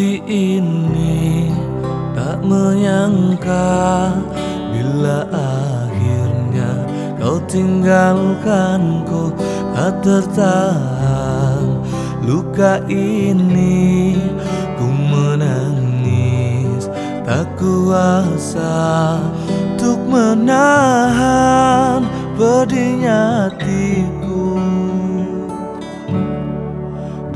hati ini tak menyangka bila akhirnya kau tinggalkanku. Tak tertahan luka ini ku menangis. Tak kuasa untuk menahan pedihnya hatiku.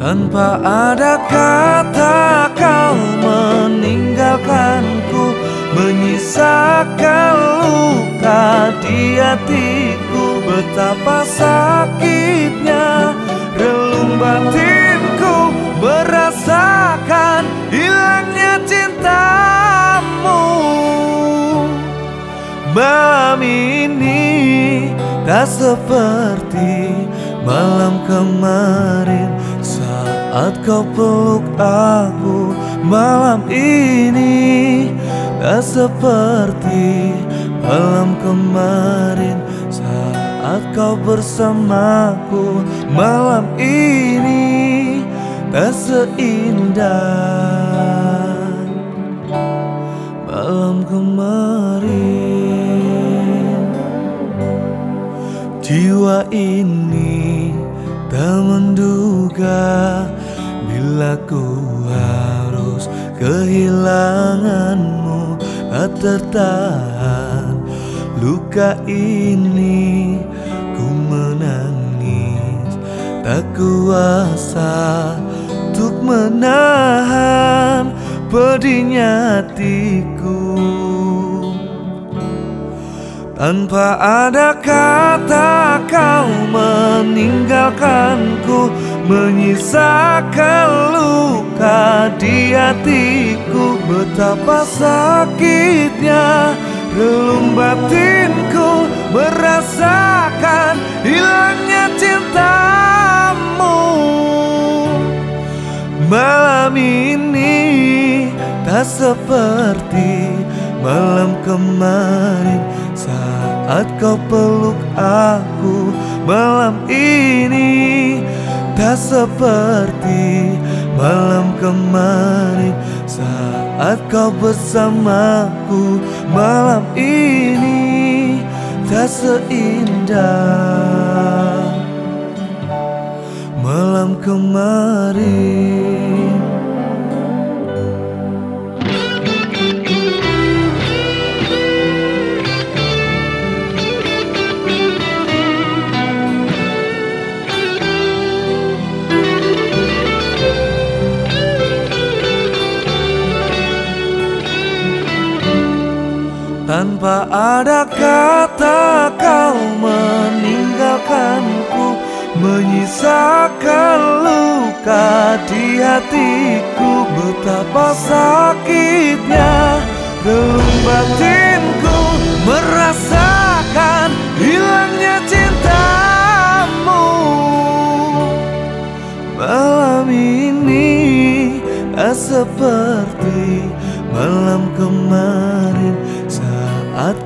Tanpa ada kata kau meninggalkanku Menyisakan luka di hatiku. Betapa sakitnya relung batinku Merasakan hilangnya cintamu. Malam ini tak seperti malam kemarin saat kau peluk aku malam ini Tak seperti malam kemarin. Saat kau bersamaku malam ini Tak seindah. Malam kemarin Jiwa ini tak menduga Bila ku kehilanganmu Tak tertahan. Luka ini Ku menangis. Tak kuasa Untuk menahan pedihnya hatiku. Tanpa ada kata kau meninggalkanku Menyisakan luka di hatiku Betapa sakitnya relung batinku Merasakan hilangnya cintamu. Malam ini tak seperti malam kemarin Saat kau peluk aku malam ini Tak seperti malam kemarin Saat kau bersamaku malam ini Tak seindah malam kemarin Tanpa ada kata kau meninggalkanku Menyisakan luka di hatiku. Betapa sakitnya relung batinku Merasakan hilangnya cintamu. Malam ini tak seperti malam kemarin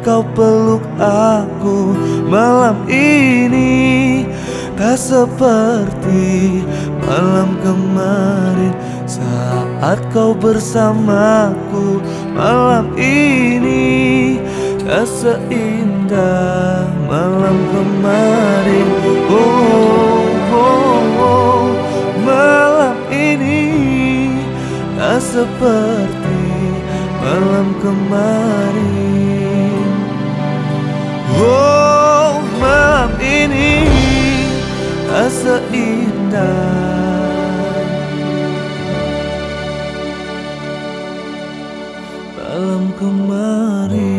kau peluk aku malam ini? Tak seperti malam kemarin Saat kau bersamaku malam ini. Tak seindah malam kemarin. Oh, oh, oh. Malam ini. Tak seperti malam kemarin Oh malam ini asa indah malam kemarin